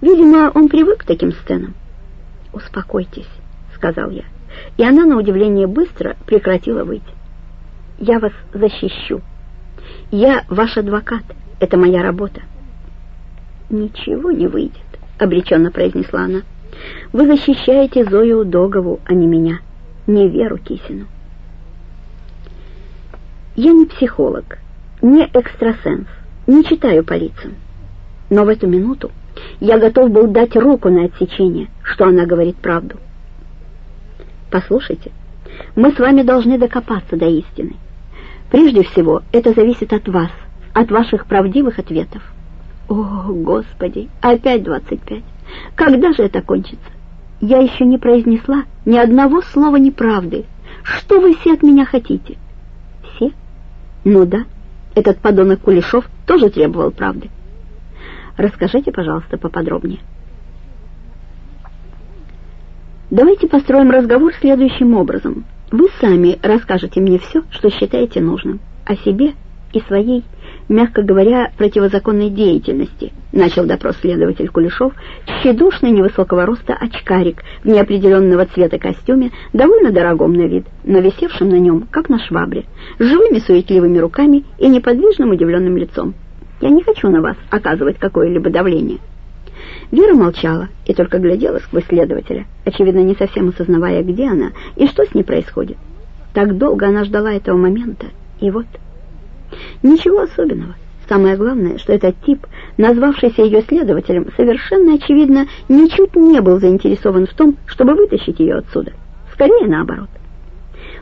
Видимо, он привык к таким сценам. «Успокойтесь», — сказал я, и она, на удивление, быстро прекратила выть. «Я вас защищу. Я ваш адвокат. Это моя работа». «Ничего не выйдет», — обреченно произнесла она. «Вы защищаете Зою Догову, а не меня, не Веру Кисину». Я не психолог, не экстрасенс, не читаю по лицам. Но в эту минуту я готов был дать руку на отсечение, что она говорит правду. Послушайте, мы с вами должны докопаться до истины. Прежде всего, это зависит от вас, от ваших правдивых ответов. О, Господи, опять двадцать пять. Когда же это кончится? Я еще не произнесла ни одного слова неправды. Что вы все от меня хотите? Все? Ну да, этот подонок Кулешов тоже требовал правды. Расскажите, пожалуйста, поподробнее. Давайте построим разговор следующим образом. Вы сами расскажете мне все, что считаете нужным, о себе и своей, мягко говоря, противозаконной деятельности, начал допрос следователь Кулешов, тщедушный невысокого роста очкарик в неопределенного цвета костюме, довольно дорогом на вид, но висевшим на нем, как на швабре, с живыми суетливыми руками и неподвижным удивленным лицом. Я не хочу на вас оказывать какое-либо давление. Вера молчала и только глядела сквозь следователя, очевидно, не совсем осознавая, где она и что с ней происходит. Так долго она ждала этого момента, и вот... Ничего особенного. Самое главное, что этот тип, назвавшийся ее следователем, совершенно очевидно ничуть не был заинтересован в том, чтобы вытащить ее отсюда. Скорее наоборот.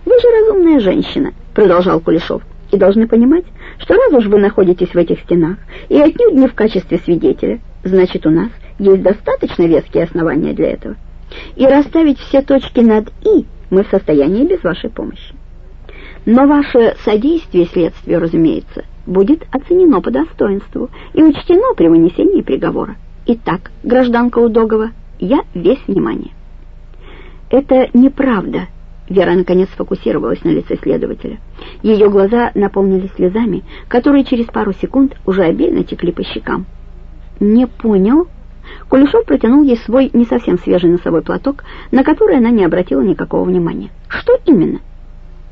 «Вы же разумная женщина», — продолжал Кулешов, — «и должны понимать, что раз уж вы находитесь в этих стенах, и отнюдь не в качестве свидетеля, значит, у нас есть достаточно веские основания для этого. И расставить все точки над «и» мы в состоянии без вашей помощи. Но ваше содействие следствию, разумеется, будет оценено по достоинству и учтено при вынесении приговора. Итак, гражданка Удогова, я весь внимание. Это неправда, Вера наконец сфокусировалась на лице следователя. Ее глаза наполнились слезами, которые через пару секунд уже обильно текли по щекам. «Не понял?» Кулешов протянул ей свой не совсем свежий носовой платок, на который она не обратила никакого внимания. «Что именно?»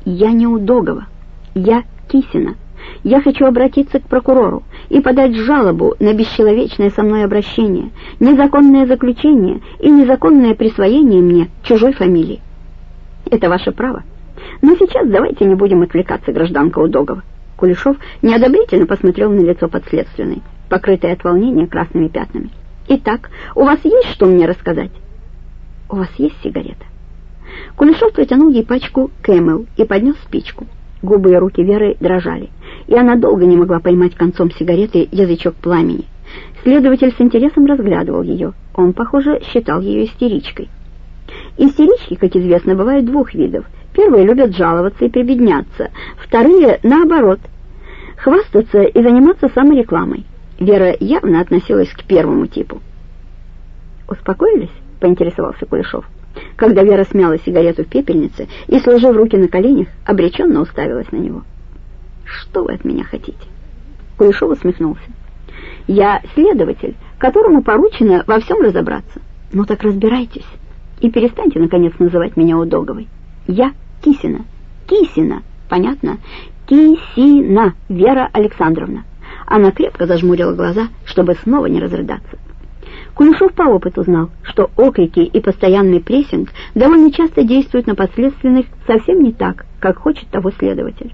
«Я не Удогова. Я Кисина. Я хочу обратиться к прокурору и подать жалобу на бесчеловечное со мной обращение, незаконное заключение и незаконное присвоение мне чужой фамилии. Это ваше право. Но сейчас давайте не будем отвлекаться, гражданка Удогова. Кулешов неодобрительно посмотрел на лицо подследственной, покрытое от волнения красными пятнами. «Итак, у вас есть что мне рассказать?» «У вас есть сигарета?» Кулешов протянул ей пачку Camel и поднес спичку. Губы и руки Веры дрожали, и она долго не могла поймать концом сигареты язычок пламени. Следователь с интересом разглядывал ее. Он, похоже, считал ее истеричкой. Истерички, как известно, бывают двух видов. Первые любят жаловаться и прибедняться, вторые, наоборот, хвастаться и заниматься саморекламой. Вера явно относилась к первому типу. «Успокоились?» — поинтересовался Кулешов. Когда Вера смяла сигарету в пепельнице и, сложив руки на коленях, обреченно уставилась на него. «Что вы от меня хотите?» Кулешов усмехнулся. «Я следователь, которому поручено во всем разобраться. Ну так разбирайтесь». И перестаньте, наконец, называть меня Удоговой. Я Кисина. Кисина, понятно? Кисина Вера Александровна. Она крепко зажмурила глаза, чтобы снова не разрыдаться. Кулешов по опыту знал, что окрики и постоянный прессинг довольно часто действуют на подследственных совсем не так, как хочет того следователь.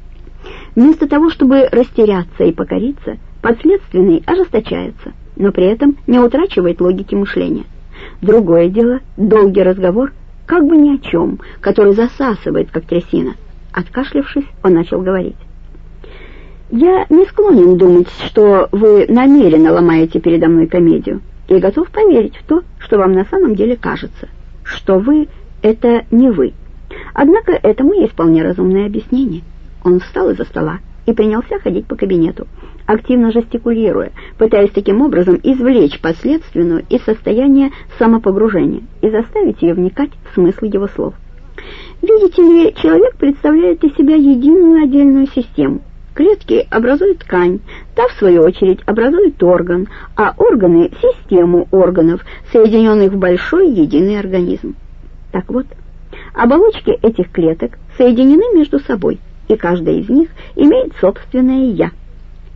Вместо того, чтобы растеряться и покориться, подследственный ожесточается, но при этом не утрачивает логики мышления. Другое дело — долгий разговор, как бы ни о чем, который засасывает, как трясина. Откашлявшись, он начал говорить. «Я не склонен думать, что вы намеренно ломаете передо мной комедию, и готов поверить в то, что вам на самом деле кажется, что вы — это не вы. Однако этому есть вполне разумное объяснение». Он встал из-за стола и принялся ходить по кабинету, активно жестикулируя, пытаясь таким образом извлечь последственную из состояния самопогружения и заставить ее вникать в смысл его слов. Видите ли, человек представляет из себя единую отдельную систему, Клетки образуют ткань, та, в свою очередь, образует орган, а органы — систему органов, соединенных в большой единый организм. Так вот, оболочки этих клеток соединены между собой, и каждая из них имеет собственное «я».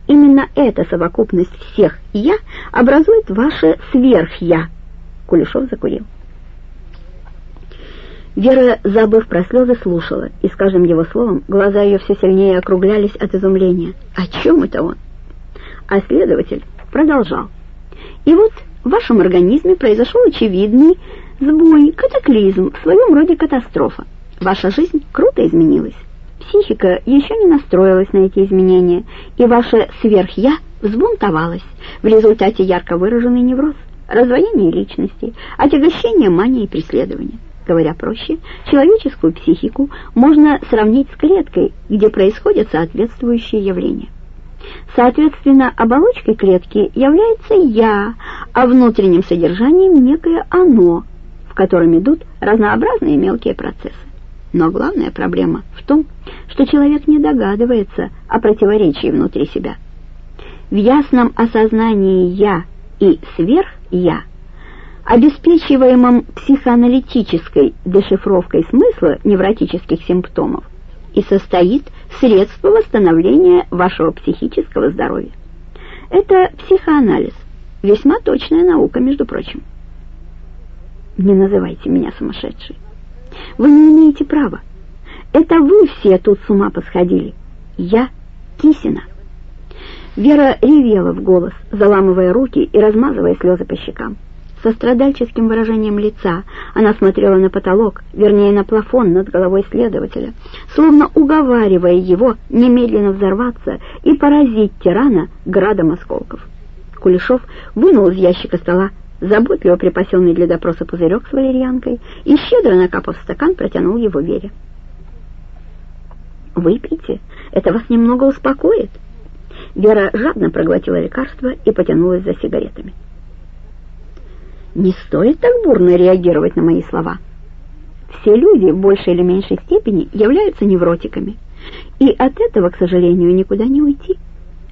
Именно эта совокупность всех «я» образует ваше сверх-я. Кулешов закурил. Вера, забыв про слезы, слушала, и с каждым его словом глаза ее все сильнее округлялись от изумления. О чем это он? А следователь продолжал. И вот в вашем организме произошел очевидный сбой, катаклизм, в своем роде катастрофа. Ваша жизнь круто изменилась. Психика еще не настроилась на эти изменения, и ваше сверх-я взбунтовалось. В результате ярко выраженный невроз, раздвоение личности, отягощение мании и преследования. Говоря проще, человеческую психику можно сравнить с клеткой, где происходят соответствующие явления. Соответственно, оболочкой клетки является «я», а внутренним содержанием некое «оно», в котором идут разнообразные мелкие процессы. Но главная проблема в том, что человек не догадывается о противоречии внутри себя. В ясном осознании «я» и «сверх-я» обеспечиваемом психоаналитической дешифровкой смысла невротических симптомов, и состоит средство восстановления вашего психического здоровья. Это психоанализ, весьма точная наука, между прочим. Не называйте меня сумасшедшей. Вы не имеете права. Это вы все тут с ума посходили. Я Кисина. Вера ревела в голос, заламывая руки и размазывая слезы по щекам. Со страдальческим выражением лица она смотрела на потолок, вернее, на плафон над головой следователя, словно уговаривая его немедленно взорваться и поразить тирана градом осколков. Кулешов вынул из ящика стола заботливо припасенный для допроса пузырек с валерьянкой и, щедро накапав стакан, протянул его Вере. «Выпейте, это вас немного успокоит». Вера жадно проглотила лекарство и потянулась за сигаретами. Не стоит так бурно реагировать на мои слова. Все люди в большей или меньшей степени являются невротиками, и от этого, к сожалению, никуда не уйти.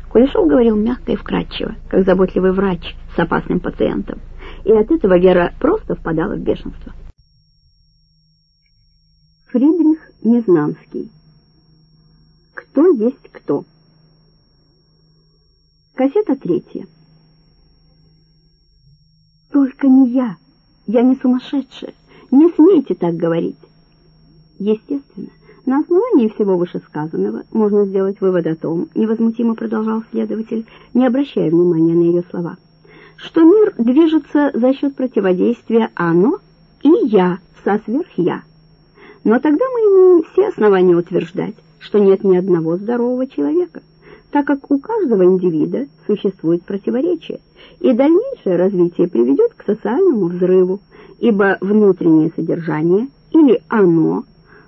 Кулешов говорил мягко и вкратчиво, как заботливый врач с опасным пациентом, и от этого Вера просто впадала в бешенство. Фридрих Незнанский. Кто есть кто? Кассета третья. Только не я. Я не сумасшедшая. Не смейте так говорить. Естественно, на основании всего вышесказанного можно сделать вывод о том, невозмутимо продолжал следователь, не обращая внимания на ее слова, что мир движется за счет противодействия «оно» и «я» со сверх-я. Но тогда мы имеем все основания утверждать, что нет ни одного здорового человека – так как у каждого индивида существует противоречие, и дальнейшее развитие приведет к социальному взрыву, ибо внутреннее содержание или оно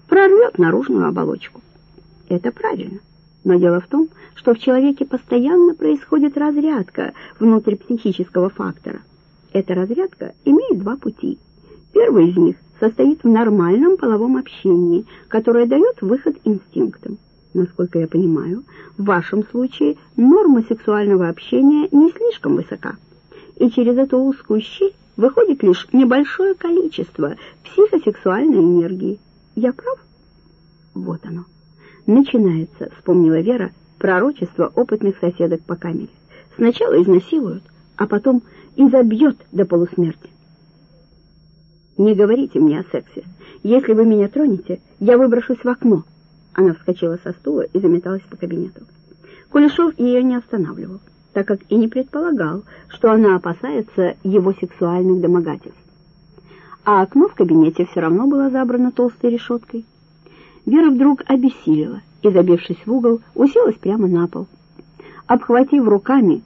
прорвет наружную оболочку. Это правильно. Но дело в том, что в человеке постоянно происходит разрядка внутрипсихического фактора. Эта разрядка имеет два пути. Первый из них состоит в нормальном половом общении, которое дает выход инстинктам. Насколько я понимаю, в вашем случае норма сексуального общения не слишком высока, и через эту узкую щель выходит лишь небольшое количество психосексуальной энергии. Я прав? Вот оно. Начинается, вспомнила Вера, пророчество опытных соседок по камере. Сначала изнасилуют, а потом изобьет до полусмерти. Не говорите мне о сексе. Если вы меня тронете, я выброшусь в окно. Она вскочила со стула и заметалась по кабинету. Кулешов ее не останавливал, так как и не предполагал, что она опасается его сексуальных домогательств. А окно в кабинете все равно было забрано толстой решеткой. Вера вдруг обессилила и, забившись в угол, уселась прямо на пол. Обхватив руками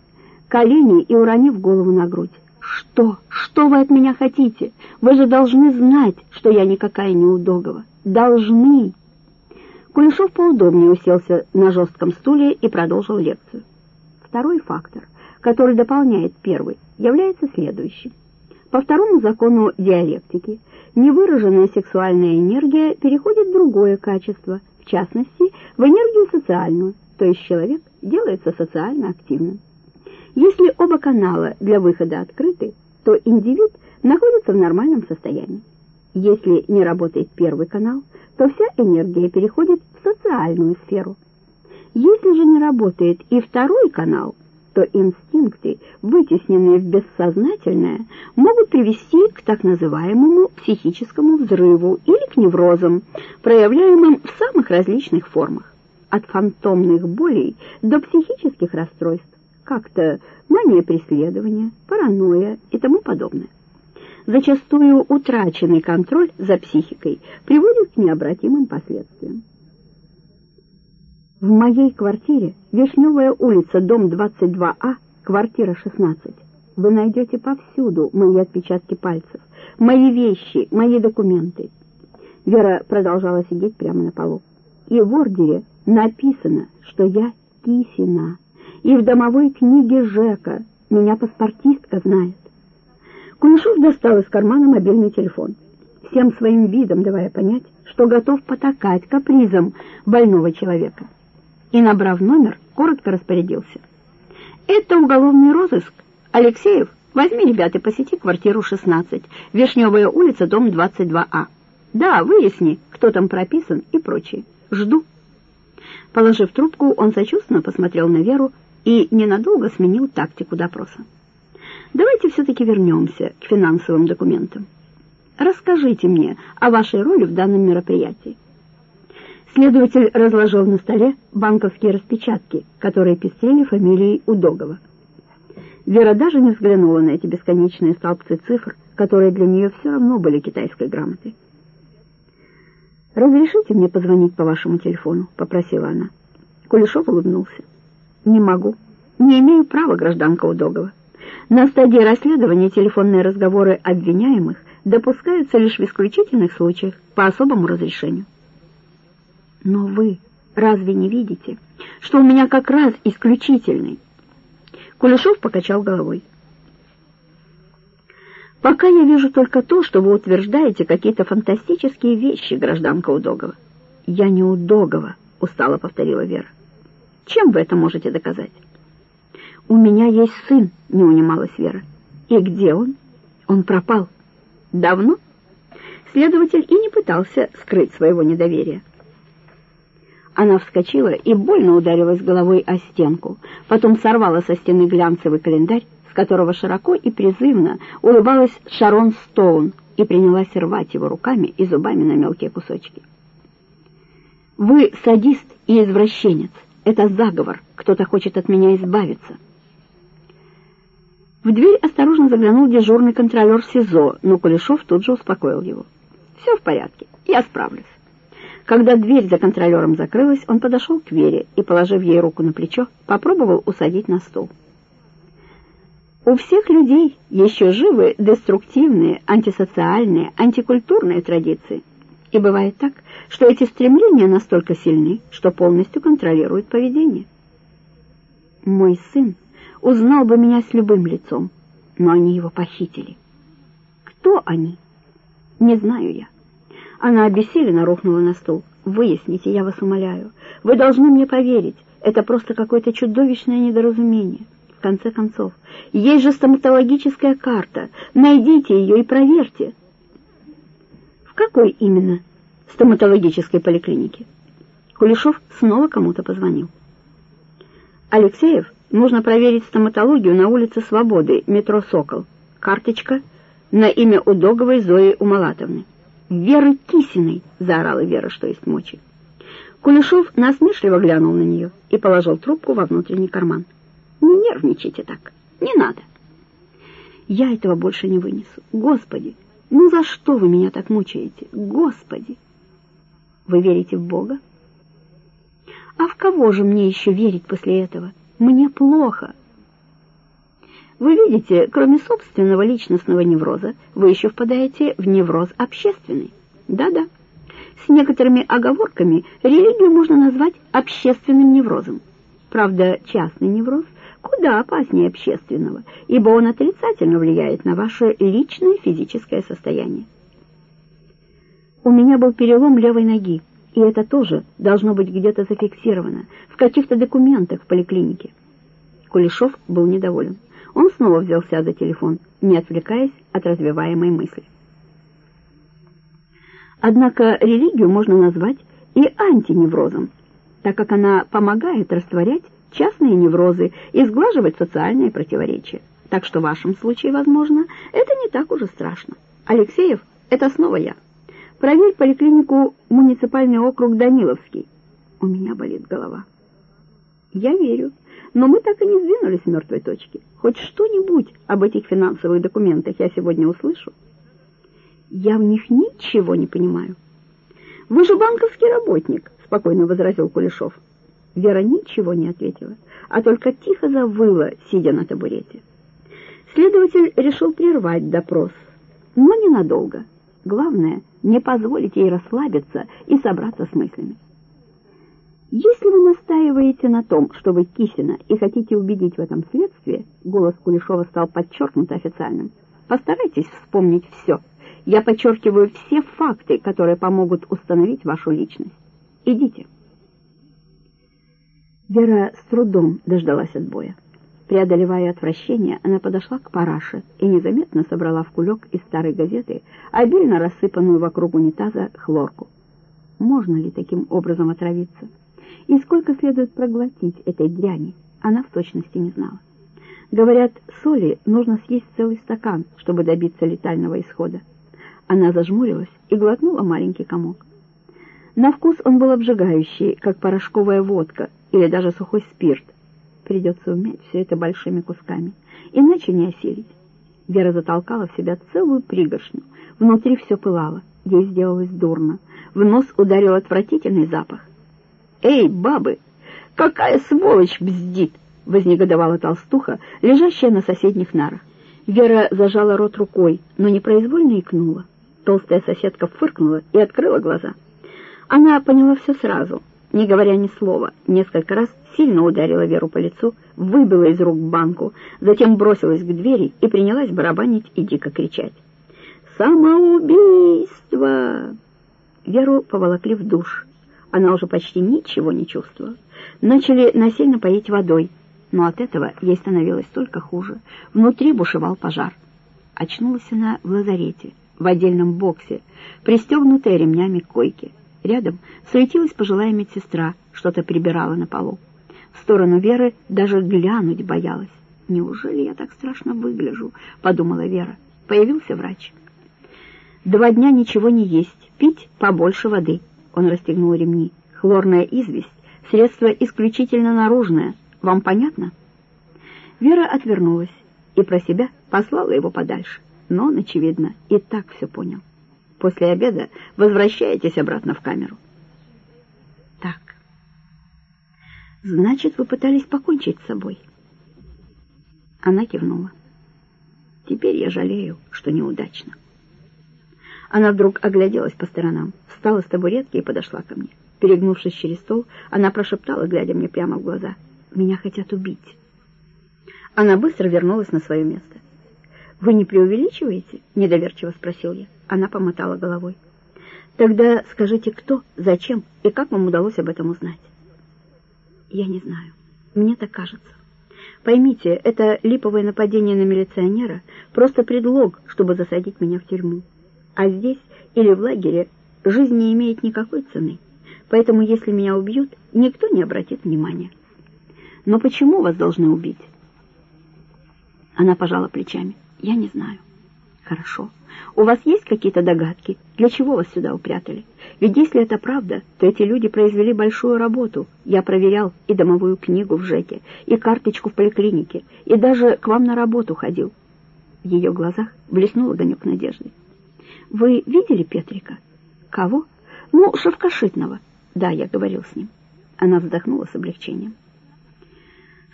колени и уронив голову на грудь. «Что? Что вы от меня хотите? Вы же должны знать, что я никакая не удогова. Должны!» Кулешов поудобнее уселся на жестком стуле и продолжил лекцию. Второй фактор, который дополняет первый, является следующим. По второму закону диалектики невыраженная сексуальная энергия переходит в другое качество, в частности, в энергию социальную, то есть человек делается социально активным. Если оба канала для выхода открыты, то индивид находится в нормальном состоянии. Если не работает первый канал, то вся энергия переходит в социальную сферу. Если же не работает и второй канал, то инстинкты, вытесненные в бессознательное, могут привести к так называемому психическому взрыву или к неврозам, проявляемым в самых различных формах, от фантомных болей до психических расстройств, как-то мания преследования, паранойя и тому подобное. Зачастую утраченный контроль за психикой приводит к необратимым последствиям. В моей квартире, Вишневая улица, дом 22А, квартира 16, вы найдете повсюду мои отпечатки пальцев, мои вещи, мои документы. Вера продолжала сидеть прямо на полу. И в ордере написано, что я Кисина, и в домовой книге Жека меня паспортистка знает. Кулешов достал из кармана мобильный телефон, всем своим видом давая понять, что готов потакать капризом больного человека и, набрав номер, коротко распорядился. «Это уголовный розыск. Алексеев, возьми ребят и посети квартиру 16, Вишневая улица, дом 22А. Да, выясни, кто там прописан и прочее. Жду». Положив трубку, он сочувственно посмотрел на Веру и ненадолго сменил тактику допроса. «Давайте все-таки вернемся к финансовым документам. Расскажите мне о вашей роли в данном мероприятии. Следователь разложил на столе банковские распечатки, которые пестрели фамилией Удогова. Вера даже не взглянула на эти бесконечные столбцы цифр, которые для нее все равно были китайской грамотой. «Разрешите мне позвонить по вашему телефону?» — попросила она. Кулешов улыбнулся. «Не могу. Не имею права, гражданка Удогова. На стадии расследования телефонные разговоры обвиняемых допускаются лишь в исключительных случаях по особому разрешению». Но вы разве не видите, что у меня как раз исключительный? Кулешов покачал головой. Пока я вижу только то, что вы утверждаете какие-то фантастические вещи, гражданка Удогова. Я не Удогова, устало повторила Вера. Чем вы это можете доказать? У меня есть сын, не унималась Вера. И где он? Он пропал. Давно? Следователь и не пытался скрыть своего недоверия. Она вскочила и больно ударилась головой о стенку, потом сорвала со стены глянцевый календарь, с которого широко и призывно улыбалась Шарон Стоун и принялась рвать его руками и зубами на мелкие кусочки. «Вы садист и извращенец. Это заговор. Кто-то хочет от меня избавиться». В дверь осторожно заглянул дежурный контролер СИЗО, но Кулешов тут же успокоил его. «Все в порядке, я справлюсь». Когда дверь за контролером закрылась, он подошел к Вере и, положив ей руку на плечо, попробовал усадить на стул. У всех людей еще живы деструктивные, антисоциальные, антикультурные традиции. И бывает так, что эти стремления настолько сильны, что полностью контролируют поведение. Мой сын узнал бы меня с любым лицом, но они его похитили. Кто они? Не знаю я. Она обессиленно рухнула на стул. «Выясните, я вас умоляю. Вы должны мне поверить. Это просто какое-то чудовищное недоразумение. В конце концов, есть же стоматологическая карта. Найдите ее и проверьте». «В какой именно стоматологической поликлинике?» Кулешов снова кому-то позвонил. «Алексеев, нужно проверить стоматологию на улице Свободы, метро «Сокол». Карточка на имя Удоговой Зои Умалатовны». Веры Кисиной!» — заорала Вера, что есть мочи. Кулешов насмешливо глянул на нее и положил трубку во внутренний карман. «Не нервничайте так, не надо». «Я этого больше не вынесу. Господи, ну за что вы меня так мучаете? Господи!» «Вы верите в Бога?» «А в кого же мне еще верить после этого? Мне плохо». Вы видите, кроме собственного личностного невроза, вы еще впадаете в невроз общественный. Да-да. С некоторыми оговорками религию можно назвать общественным неврозом. Правда, частный невроз куда опаснее общественного, ибо он отрицательно влияет на ваше личное физическое состояние. У меня был перелом левой ноги, И это тоже должно быть где-то зафиксировано, в каких-то документах в поликлинике. Кулешов был недоволен. Он снова взялся за телефон, не отвлекаясь от развиваемой мысли. Однако религию можно назвать и антиневрозом, так как она помогает растворять частные неврозы и сглаживать социальные противоречия. Так что в вашем случае, возможно, это не так уже страшно. Алексеев — это снова я. Проверь поликлинику муниципальный округ Даниловский. У меня болит голова. Я верю, но мы так и не сдвинулись с мертвой точки. Хоть что-нибудь об этих финансовых документах я сегодня услышу. Я в них ничего не понимаю. Вы же банковский работник, спокойно возразил Кулешов. Вера ничего не ответила, а только тихо завыла, сидя на табурете. Следователь решил прервать допрос, но ненадолго. Главное, не позволить ей расслабиться и собраться с мыслями. Если вы настаиваете на том, что вы Кисина и хотите убедить в этом следствие, голос Кулешова стал подчеркнуто официальным, постарайтесь вспомнить все. Я подчеркиваю все факты, которые помогут установить вашу личность. Идите. Вера с трудом дождалась отбоя. Преодолевая отвращение, она подошла к параше и незаметно собрала в кулек из старой газеты обильно рассыпанную вокруг унитаза хлорку. Можно ли таким образом отравиться? И сколько следует проглотить этой дряни, она в точности не знала. Говорят, соли нужно съесть целый стакан, чтобы добиться летального исхода. Она зажмурилась и глотнула маленький комок. На вкус он был обжигающий, как порошковая водка или даже сухой спирт, Придется умять все это большими кусками, иначе не осилить. Вера затолкала в себя целую пригоршню. Внутри все пылало, ей сделалось дурно. В нос ударил отвратительный запах. «Эй, бабы, какая сволочь бздит!» — вознегодовала толстуха, лежащая на соседних нарах. Вера зажала рот рукой, но непроизвольно икнула. Толстая соседка фыркнула и открыла глаза. Она поняла все сразу — не говоря ни слова, несколько раз сильно ударила Веру по лицу, выбила из рук банку, затем бросилась к двери и принялась барабанить и дико кричать. «Самоубийство!» Веру поволокли в душ. Она уже почти ничего не чувствовала. Начали насильно поить водой, но от этого ей становилось только хуже. Внутри бушевал пожар. Очнулась она в лазарете, в отдельном боксе, пристегнутая ремнями к койке. Рядом суетилась пожилая медсестра, что-то прибирала на полу. В сторону Веры даже глянуть боялась. «Неужели я так страшно выгляжу?» — подумала Вера. Появился врач. «Два дня ничего не есть, пить побольше воды». Он расстегнул ремни. «Хлорная известь — средство исключительно наружное. Вам понятно?» Вера отвернулась и про себя послала его подальше. Но он, очевидно, и так все понял. После обеда возвращаетесь обратно в камеру. Так. Значит, вы пытались покончить с собой. Она кивнула. Теперь я жалею, что неудачно. Она вдруг огляделась по сторонам, встала с табуретки и подошла ко мне. Перегнувшись через стол, она прошептала, глядя мне прямо в глаза, «Меня хотят убить». Она быстро вернулась на свое место. «Вы не преувеличиваете?» — недоверчиво спросил я. Она помотала головой. «Тогда скажите, кто, зачем и как вам удалось об этом узнать?» «Я не знаю. Мне так кажется. Поймите, это липовое нападение на милиционера — просто предлог, чтобы засадить меня в тюрьму. А здесь или в лагере жизнь не имеет никакой цены, поэтому если меня убьют, никто не обратит внимания. Но почему вас должны убить?» Она пожала плечами. Я не знаю. Хорошо. У вас есть какие-то догадки, для чего вас сюда упрятали? Ведь если это правда, то эти люди произвели большую работу. Я проверял и домовую книгу в ЖЭКе, и карточку в поликлинике, и даже к вам на работу ходил. В ее глазах блеснул огонек надежды. Вы видели Петрика? Кого? Ну, Шевкашитного. Да, я говорил с ним. Она вздохнула с облегчением.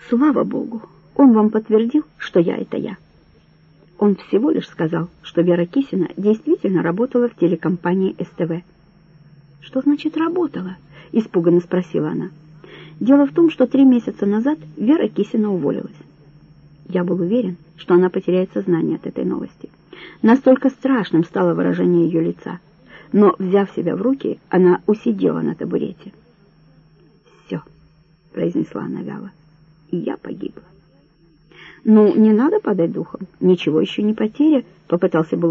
Слава Богу, он вам подтвердил, что я — это я. Он всего лишь сказал, что Вера Кисина действительно работала в телекомпании СТВ. «Что значит «работала»?» — испуганно спросила она. «Дело в том, что три месяца назад Вера Кисина уволилась. Я был уверен, что она потеряет сознание от этой новости. Настолько страшным стало выражение ее лица. но, взяв себя в руки, она усидела на табурете. «Все», — произнесла она вяло, — «я погибла». «Ну, не надо падать духом, ничего еще не потеря», — попытался было